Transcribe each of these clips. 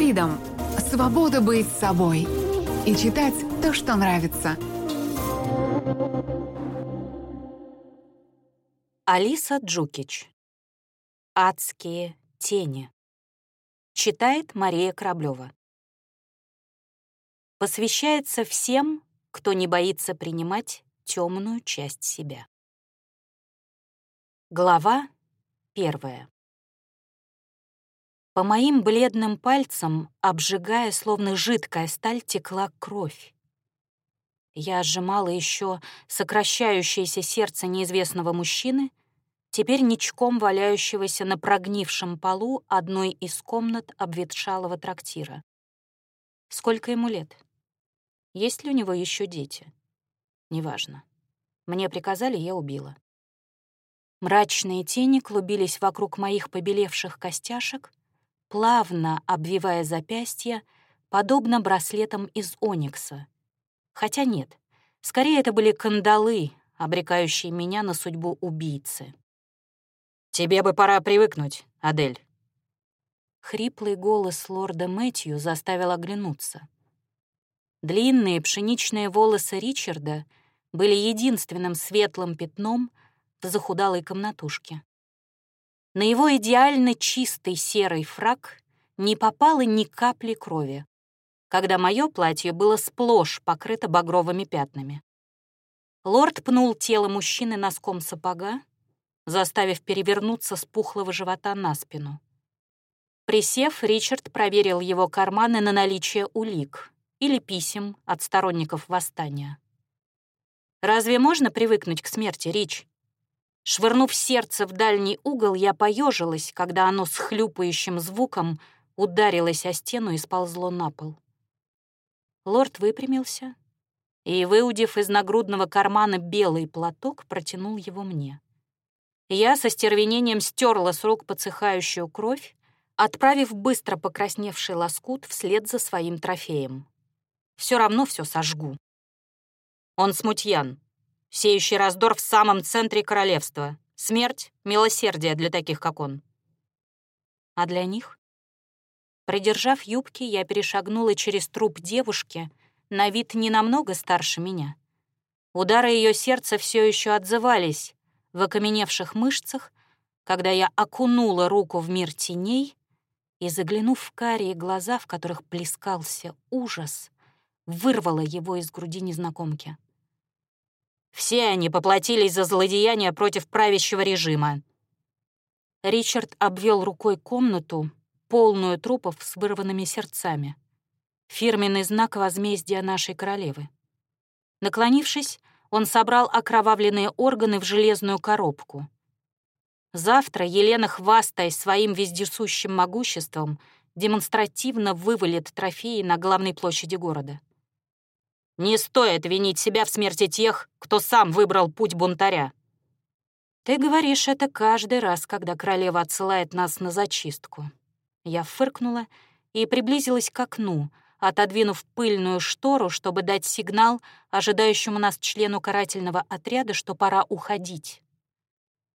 Freedom — свобода быть собой и читать то, что нравится. Алиса Джукич. «Адские тени». Читает Мария Кораблёва. Посвящается всем, кто не боится принимать темную часть себя. Глава первая. По моим бледным пальцам, обжигая, словно жидкая сталь, текла кровь. Я сжимала еще сокращающееся сердце неизвестного мужчины, теперь ничком валяющегося на прогнившем полу одной из комнат обветшалого трактира. Сколько ему лет? Есть ли у него еще дети? Неважно. Мне приказали, я убила. Мрачные тени клубились вокруг моих побелевших костяшек, плавно обвивая запястья, подобно браслетам из оникса. Хотя нет, скорее это были кандалы, обрекающие меня на судьбу убийцы. «Тебе бы пора привыкнуть, Адель». Хриплый голос лорда Мэтью заставил оглянуться. Длинные пшеничные волосы Ричарда были единственным светлым пятном в захудалой комнатушке. На его идеально чистый серый фраг не попало ни капли крови, когда мое платье было сплошь покрыто багровыми пятнами. Лорд пнул тело мужчины носком сапога, заставив перевернуться с пухлого живота на спину. Присев, Ричард проверил его карманы на наличие улик или писем от сторонников восстания. «Разве можно привыкнуть к смерти, Рич?» Швырнув сердце в дальний угол, я поежилась, когда оно с хлюпающим звуком ударилось о стену и сползло на пол. Лорд выпрямился и, выудив из нагрудного кармана белый платок, протянул его мне. Я со стервенением стерла с рук подсыхающую кровь, отправив быстро покрасневший лоскут вслед за своим трофеем. Все равно все сожгу. Он смутьян, сеющий раздор в самом центре королевства. Смерть — милосердие для таких, как он. А для них? Придержав юбки, я перешагнула через труп девушки, на вид не намного старше меня. Удары ее сердца все еще отзывались в окаменевших мышцах, когда я окунула руку в мир теней и, заглянув в карие глаза, в которых плескался ужас, вырвала его из груди незнакомки. Все они поплатились за злодеяния против правящего режима. Ричард обвел рукой комнату, полную трупов с вырванными сердцами. Фирменный знак возмездия нашей королевы. Наклонившись, он собрал окровавленные органы в железную коробку. Завтра Елена, хвастаясь своим вездесущим могуществом, демонстративно вывалит трофеи на главной площади города. Не стоит винить себя в смерти тех, кто сам выбрал путь бунтаря. Ты говоришь это каждый раз, когда королева отсылает нас на зачистку. Я фыркнула и приблизилась к окну, отодвинув пыльную штору, чтобы дать сигнал ожидающему нас члену карательного отряда, что пора уходить.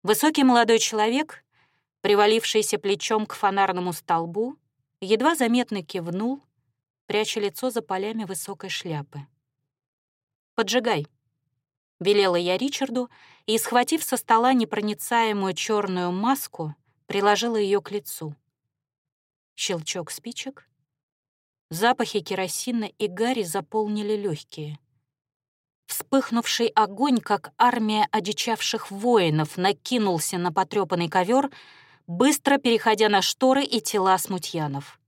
Высокий молодой человек, привалившийся плечом к фонарному столбу, едва заметно кивнул, пряча лицо за полями высокой шляпы. Поджигай!» Велела я Ричарду и, схватив со стола непроницаемую черную маску, приложила ее к лицу. Щелчок спичек. Запахи керосина и гари заполнили легкие. Вспыхнувший огонь, как армия одичавших воинов, накинулся на потрепанный ковер, быстро переходя на шторы и тела смутьянов.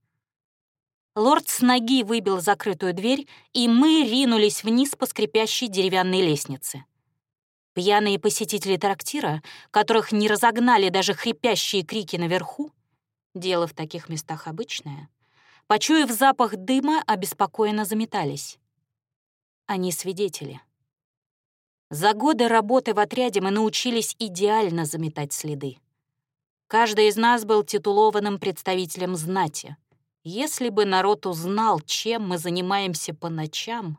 Лорд с ноги выбил закрытую дверь, и мы ринулись вниз по скрипящей деревянной лестнице. Пьяные посетители трактира, которых не разогнали даже хрипящие крики наверху, дело в таких местах обычное, почуяв запах дыма, обеспокоенно заметались. Они свидетели. За годы работы в отряде мы научились идеально заметать следы. Каждый из нас был титулованным представителем знати — если бы народ узнал, чем мы занимаемся по ночам,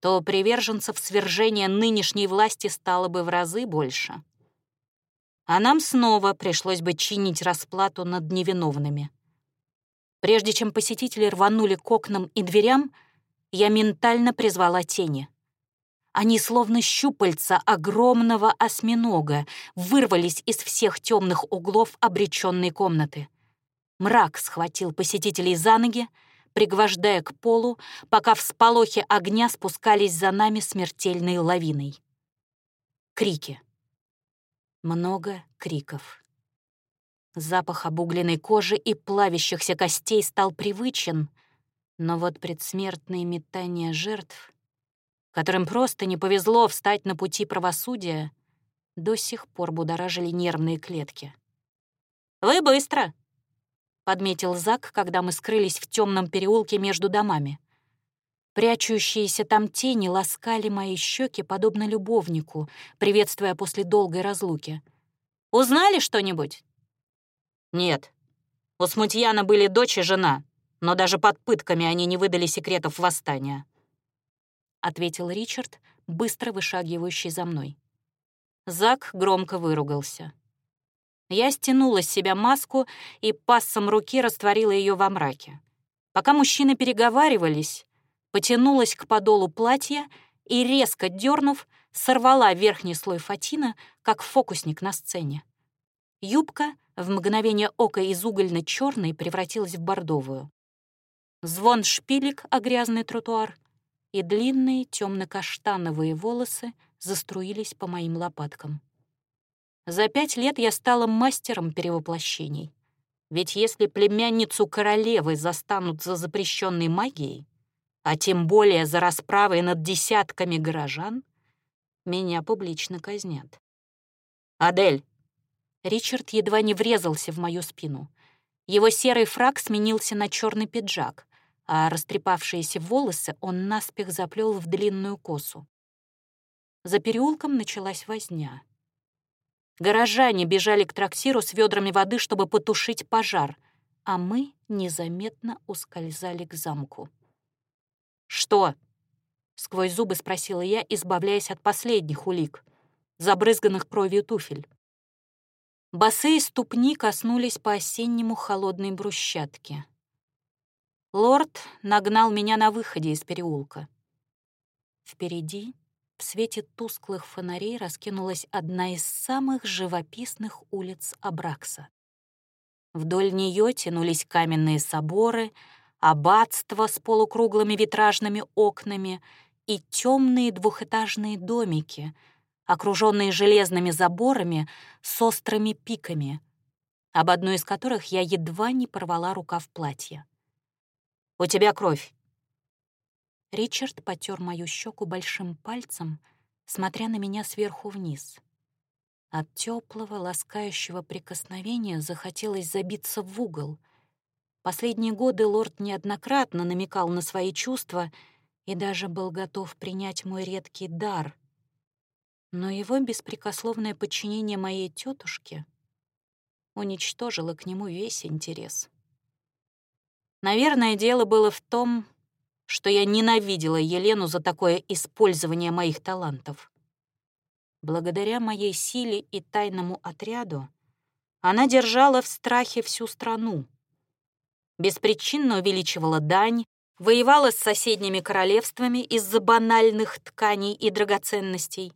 то приверженцев свержения нынешней власти стало бы в разы больше. А нам снова пришлось бы чинить расплату над невиновными. Прежде чем посетители рванули к окнам и дверям, я ментально призвала тени. Они, словно щупальца огромного осьминога, вырвались из всех темных углов обреченной комнаты. Мрак схватил посетителей за ноги, пригвождая к полу, пока в сполохе огня спускались за нами смертельной лавиной. Крики. Много криков. Запах обугленной кожи и плавящихся костей стал привычен, но вот предсмертные метания жертв, которым просто не повезло встать на пути правосудия, до сих пор будоражили нервные клетки. «Вы быстро!» — подметил Зак, когда мы скрылись в темном переулке между домами. Прячущиеся там тени ласкали мои щеки, подобно любовнику, приветствуя после долгой разлуки. «Узнали что-нибудь?» «Нет. У Смутьяна были дочь и жена, но даже под пытками они не выдали секретов восстания», — ответил Ричард, быстро вышагивающий за мной. Зак громко выругался. Я стянула с себя маску и пассом руки растворила ее во мраке. Пока мужчины переговаривались, потянулась к подолу платья и, резко дернув, сорвала верхний слой фатина, как фокусник на сцене. Юбка в мгновение ока из угольно черной превратилась в бордовую. Звон шпилек о грязный тротуар, и длинные темно-каштановые волосы заструились по моим лопаткам. За пять лет я стала мастером перевоплощений. Ведь если племянницу королевы застанут за запрещенной магией, а тем более за расправой над десятками горожан, меня публично казнят. «Адель!» Ричард едва не врезался в мою спину. Его серый фраг сменился на черный пиджак, а растрепавшиеся волосы он наспех заплел в длинную косу. За переулком началась возня. Горожане бежали к трактиру с ведрами воды, чтобы потушить пожар, а мы незаметно ускользали к замку. «Что?» — сквозь зубы спросила я, избавляясь от последних улик, забрызганных кровью туфель. Босые ступни коснулись по-осеннему холодной брусчатки. Лорд нагнал меня на выходе из переулка. Впереди, в свете тусклых фонарей, раскинулась одна из самых живописных улиц Абракса. Вдоль нее тянулись каменные соборы — аббатство с полукруглыми витражными окнами и темные двухэтажные домики, окруженные железными заборами с острыми пиками, об одной из которых я едва не порвала рукав платья. «У тебя кровь!» Ричард потер мою щеку большим пальцем, смотря на меня сверху вниз. От теплого, ласкающего прикосновения захотелось забиться в угол — Последние годы лорд неоднократно намекал на свои чувства и даже был готов принять мой редкий дар. Но его беспрекословное подчинение моей тетушке уничтожило к нему весь интерес. Наверное, дело было в том, что я ненавидела Елену за такое использование моих талантов. Благодаря моей силе и тайному отряду она держала в страхе всю страну беспричинно увеличивала дань, воевала с соседними королевствами из-за банальных тканей и драгоценностей,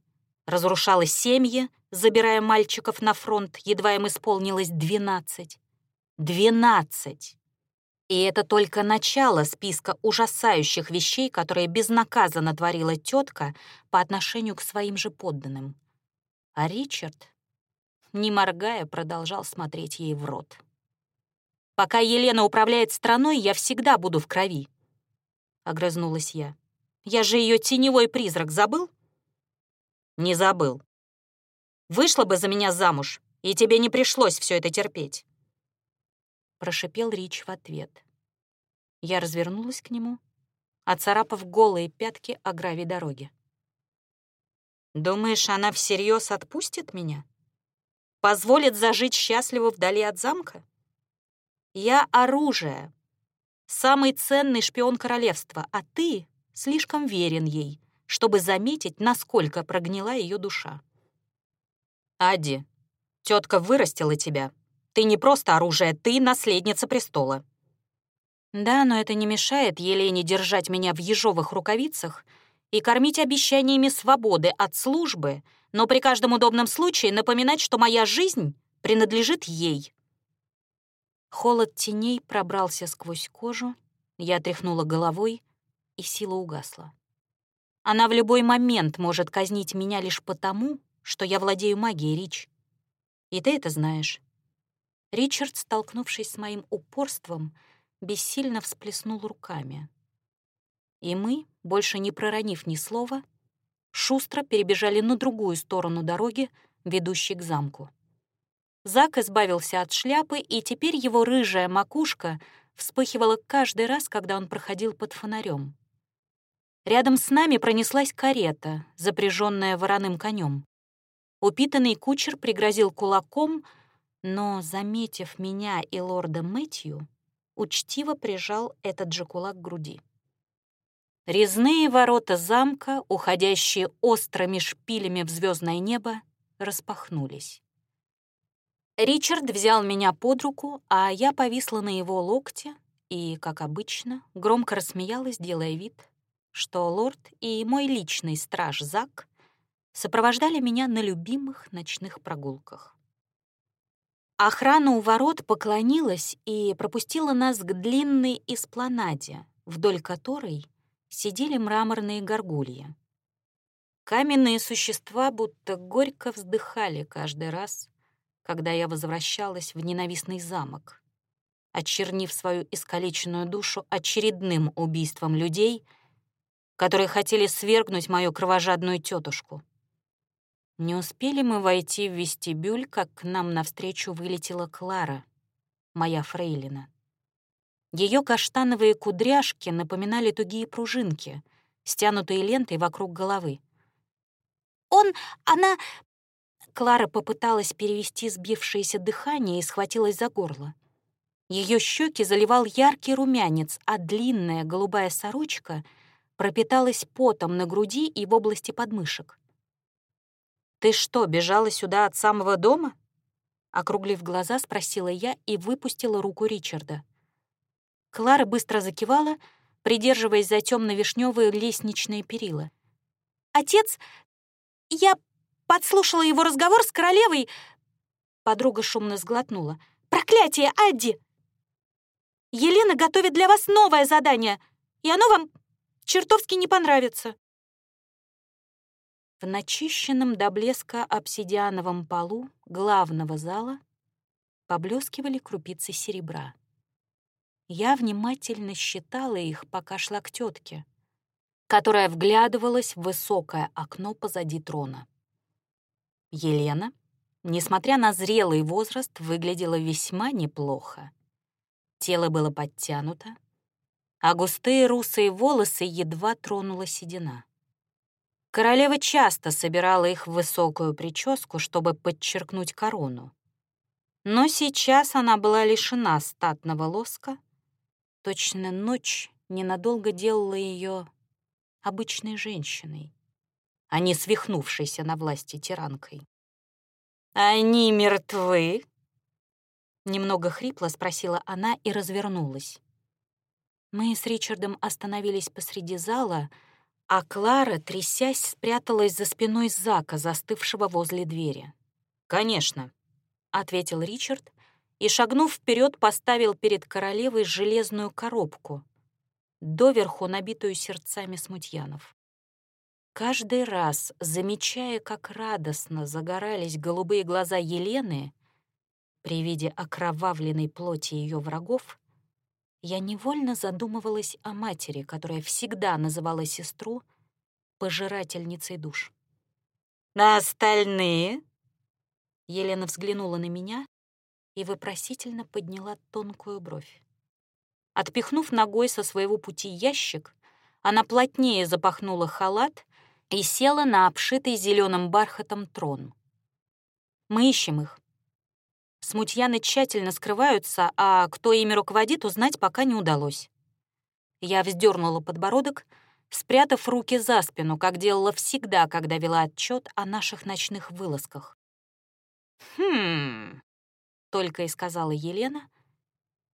разрушала семьи, забирая мальчиков на фронт, едва им исполнилось двенадцать. Двенадцать! И это только начало списка ужасающих вещей, которые безнаказанно творила тетка по отношению к своим же подданным. А Ричард, не моргая, продолжал смотреть ей в рот. Пока Елена управляет страной, я всегда буду в крови. Огрызнулась я. Я же ее теневой призрак забыл? Не забыл. Вышла бы за меня замуж, и тебе не пришлось все это терпеть. Прошипел Рич в ответ. Я развернулась к нему, оцарапав голые пятки о гравий дороги. «Думаешь, она всерьез отпустит меня? Позволит зажить счастливо вдали от замка?» Я оружие. Самый ценный шпион королевства, а ты слишком верен ей, чтобы заметить, насколько прогнила ее душа. Ади, тетка вырастила тебя. Ты не просто оружие, ты наследница престола. Да, но это не мешает Елене держать меня в ежовых рукавицах и кормить обещаниями свободы от службы, но при каждом удобном случае напоминать, что моя жизнь принадлежит ей. Холод теней пробрался сквозь кожу, я тряхнула головой, и сила угасла. Она в любой момент может казнить меня лишь потому, что я владею магией, Рич. И ты это знаешь. Ричард, столкнувшись с моим упорством, бессильно всплеснул руками. И мы, больше не проронив ни слова, шустро перебежали на другую сторону дороги, ведущей к замку. Зак избавился от шляпы, и теперь его рыжая макушка вспыхивала каждый раз, когда он проходил под фонарем. Рядом с нами пронеслась карета, запряженная вороным конем. Упитанный кучер пригрозил кулаком, но, заметив меня и лорда Мэтью, учтиво прижал этот же кулак к груди. Резные ворота замка, уходящие острыми шпилями в звездное небо, распахнулись. Ричард взял меня под руку, а я повисла на его локте и, как обычно, громко рассмеялась, делая вид, что лорд и мой личный страж Зак сопровождали меня на любимых ночных прогулках. Охрана у ворот поклонилась и пропустила нас к длинной эспланаде, вдоль которой сидели мраморные горгульи. Каменные существа будто горько вздыхали каждый раз, когда я возвращалась в ненавистный замок, очернив свою искалеченную душу очередным убийством людей, которые хотели свергнуть мою кровожадную тетушку. Не успели мы войти в вестибюль, как к нам навстречу вылетела Клара, моя фрейлина. Ее каштановые кудряшки напоминали тугие пружинки, стянутые лентой вокруг головы. «Он... она...» Клара попыталась перевести сбившееся дыхание и схватилась за горло. Ее щеки заливал яркий румянец, а длинная голубая сорочка пропиталась потом на груди и в области подмышек. «Ты что, бежала сюда от самого дома?» Округлив глаза, спросила я и выпустила руку Ричарда. Клара быстро закивала, придерживаясь за темно-вишневые лестничные перила. «Отец, я подслушала его разговор с королевой...» Подруга шумно сглотнула. «Проклятие, Адди! Елена готовит для вас новое задание, и оно вам чертовски не понравится». В начищенном до блеска обсидиановом полу главного зала поблескивали крупицы серебра. Я внимательно считала их, пока шла к тетке, которая вглядывалась в высокое окно позади трона. Елена, несмотря на зрелый возраст, выглядела весьма неплохо. Тело было подтянуто, а густые русые волосы едва тронула седина. Королева часто собирала их в высокую прическу, чтобы подчеркнуть корону. Но сейчас она была лишена статного лоска. Точно ночь ненадолго делала ее обычной женщиной, а не свихнувшейся на власти тиранкой. «Они мертвы?» Немного хрипло спросила она и развернулась. Мы с Ричардом остановились посреди зала, а Клара, трясясь, спряталась за спиной Зака, застывшего возле двери. «Конечно», — ответил Ричард и, шагнув вперед, поставил перед королевой железную коробку, доверху набитую сердцами смутьянов. Каждый раз, замечая, как радостно загорались голубые глаза Елены при виде окровавленной плоти ее врагов, я невольно задумывалась о матери, которая всегда называла сестру пожирательницей душ. «На остальные?» Елена взглянула на меня и вопросительно подняла тонкую бровь. Отпихнув ногой со своего пути ящик, она плотнее запахнула халат и села на обшитый зеленым бархатом трон. «Мы ищем их. Смутьяны тщательно скрываются, а кто ими руководит, узнать пока не удалось. Я вздернула подбородок, спрятав руки за спину, как делала всегда, когда вела отчет о наших ночных вылазках. «Хм...» — только и сказала Елена,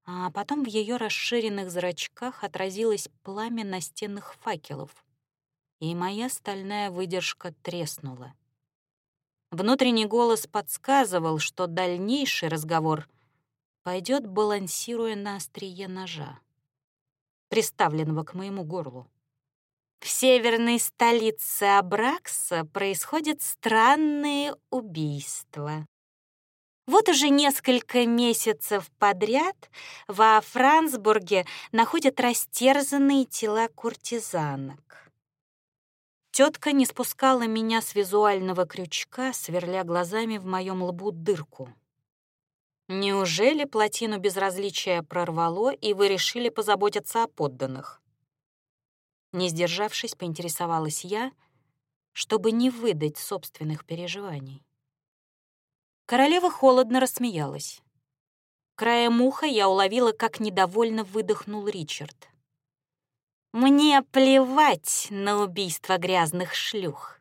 а потом в ее расширенных зрачках отразилось пламя настенных факелов, и моя стальная выдержка треснула. Внутренний голос подсказывал, что дальнейший разговор пойдет, балансируя на острие ножа, приставленного к моему горлу. В северной столице Абракса происходят странные убийства. Вот уже несколько месяцев подряд во Франсбурге находят растерзанные тела куртизанок. Тетка не спускала меня с визуального крючка, сверля глазами в моем лбу дырку. Неужели плотину безразличия прорвало, и вы решили позаботиться о подданных? Не сдержавшись, поинтересовалась я, чтобы не выдать собственных переживаний. Королева холодно рассмеялась. Краем уха я уловила, как недовольно выдохнул Ричард. «Мне плевать на убийство грязных шлюх».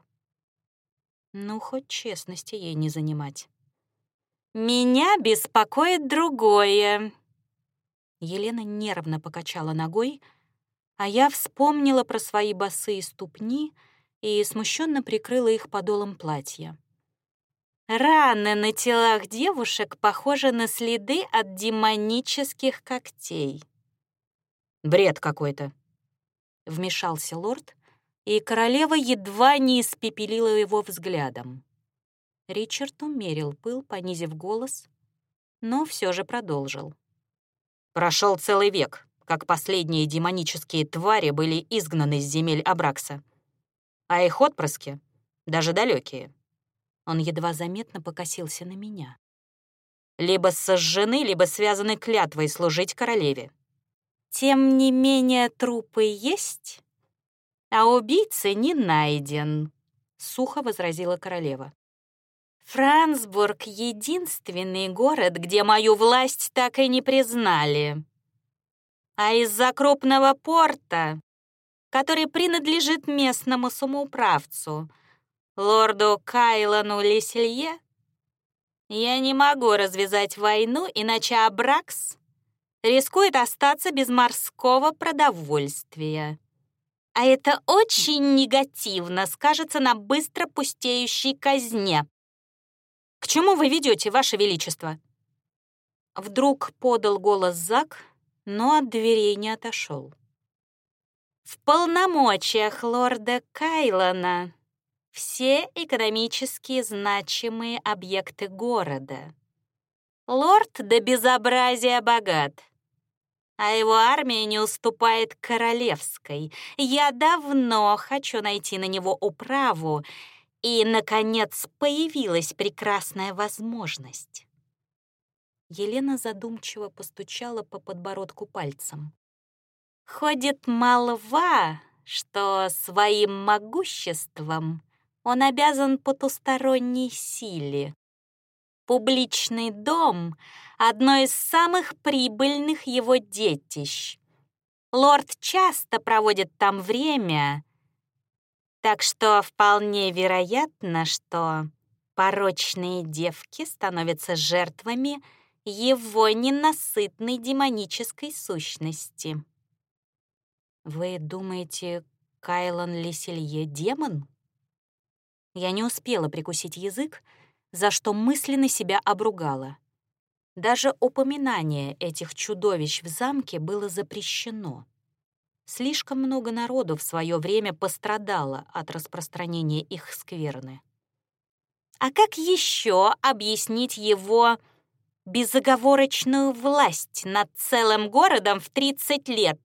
Ну, хоть честности ей не занимать. «Меня беспокоит другое». Елена нервно покачала ногой, а я вспомнила про свои босые ступни и смущенно прикрыла их подолом платья. Раны на телах девушек похожи на следы от демонических когтей. «Бред какой-то», — вмешался лорд, и королева едва не испепелила его взглядом. Ричард умерил пыл, понизив голос, но все же продолжил. Прошел целый век, как последние демонические твари были изгнаны с земель Абракса. А их отпрыски, даже далекие, он едва заметно покосился на меня. Либо сожжены, либо связаны клятвой служить королеве. Тем не менее, трупы есть, а убийца не найден, сухо возразила королева. Франсбург — единственный город, где мою власть так и не признали. А из-за крупного порта, который принадлежит местному самоуправцу — лорду Кайлану Леселье, я не могу развязать войну, иначе Абракс рискует остаться без морского продовольствия. А это очень негативно скажется на быстро пустеющей казне. К чему вы ведете, Ваше Величество? Вдруг подал голос Зак, но от дверей не отошел. В полномочиях лорда Кайлана все экономически значимые объекты города. Лорд до безобразия богат, а его армия не уступает королевской. Я давно хочу найти на него управу, и, наконец, появилась прекрасная возможность. Елена задумчиво постучала по подбородку пальцем. Ходит молва, что своим могуществом он обязан потусторонней силе. Публичный дом — одно из самых прибыльных его детищ. Лорд часто проводит там время, так что вполне вероятно, что порочные девки становятся жертвами его ненасытной демонической сущности. «Вы думаете, Кайлан Леселье — демон?» Я не успела прикусить язык, за что мысленно себя обругала. Даже упоминание этих чудовищ в замке было запрещено. Слишком много народу в свое время пострадало от распространения их скверны. А как еще объяснить его безоговорочную власть над целым городом в 30 лет?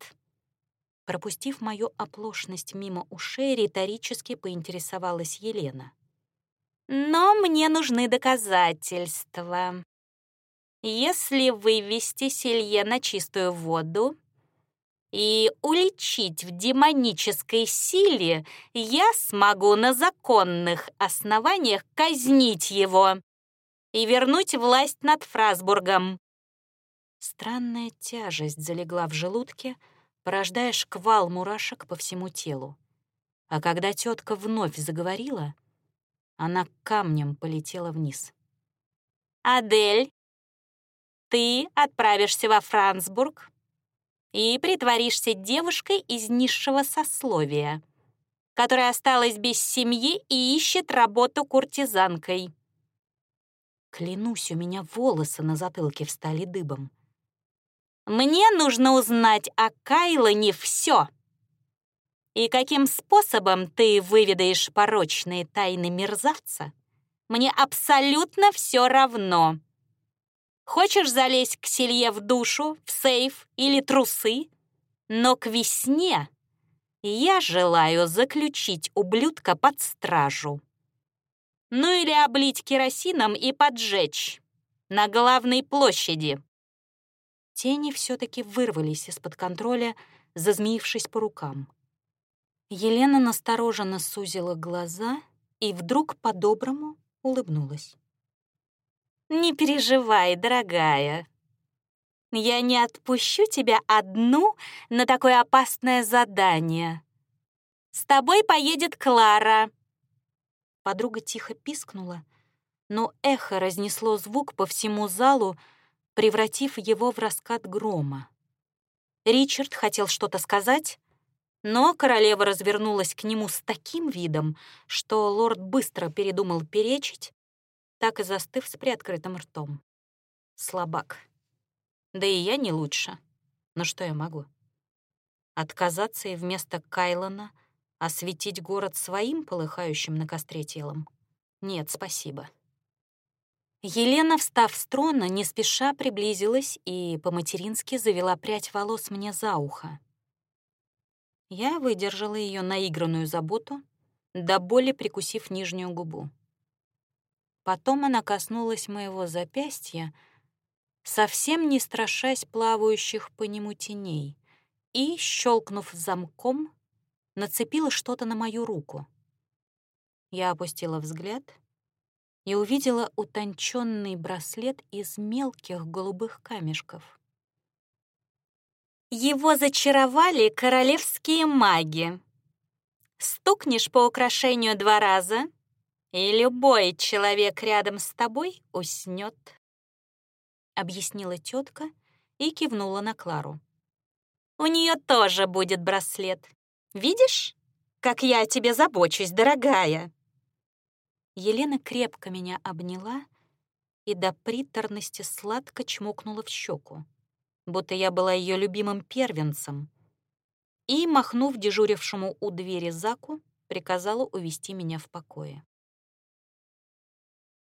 Пропустив мою оплошность мимо ушей, риторически поинтересовалась Елена. «Но мне нужны доказательства. Если вывести Селье на чистую воду и уличить в демонической силе, я смогу на законных основаниях казнить его и вернуть власть над Фрасбургом». Странная тяжесть залегла в желудке, порождая шквал мурашек по всему телу. А когда тетка вновь заговорила, она камнем полетела вниз. «Адель, ты отправишься во Франсбург и притворишься девушкой из низшего сословия, которая осталась без семьи и ищет работу куртизанкой. Клянусь, у меня волосы на затылке встали дыбом. Мне нужно узнать о Кайлоне все. И каким способом ты выведаешь порочные тайны мерзавца, мне абсолютно все равно. Хочешь залезть к Селье в душу, в сейф или трусы? Но к весне я желаю заключить ублюдка под стражу. Ну или облить керосином и поджечь на главной площади. Тени все-таки вырвались из-под контроля, зазмеившись по рукам. Елена настороженно сузила глаза и вдруг по-доброму улыбнулась. «Не переживай, дорогая. Я не отпущу тебя одну на такое опасное задание. С тобой поедет Клара». Подруга тихо пискнула, но эхо разнесло звук по всему залу, превратив его в раскат грома. Ричард хотел что-то сказать, но королева развернулась к нему с таким видом, что лорд быстро передумал перечить так и застыв с приоткрытым ртом. Слабак. Да и я не лучше. Но что я могу? Отказаться и вместо Кайлона осветить город своим полыхающим на костре телом? Нет, спасибо. Елена, встав с трона, не спеша приблизилась и по-матерински завела прядь волос мне за ухо. Я выдержала ее наигранную заботу, до боли прикусив нижнюю губу. Потом она коснулась моего запястья, совсем не страшась плавающих по нему теней, и, щелкнув замком, нацепила что-то на мою руку. Я опустила взгляд и увидела утонченный браслет из мелких голубых камешков. Его зачаровали королевские маги. Стукнешь по украшению два раза — и любой человек рядом с тобой уснет, объяснила тетка и кивнула на Клару. У нее тоже будет браслет. Видишь, как я о тебе забочусь, дорогая? Елена крепко меня обняла и до приторности сладко чмокнула в щеку, будто я была ее любимым первенцем, и, махнув дежурившему у двери Заку, приказала увести меня в покое.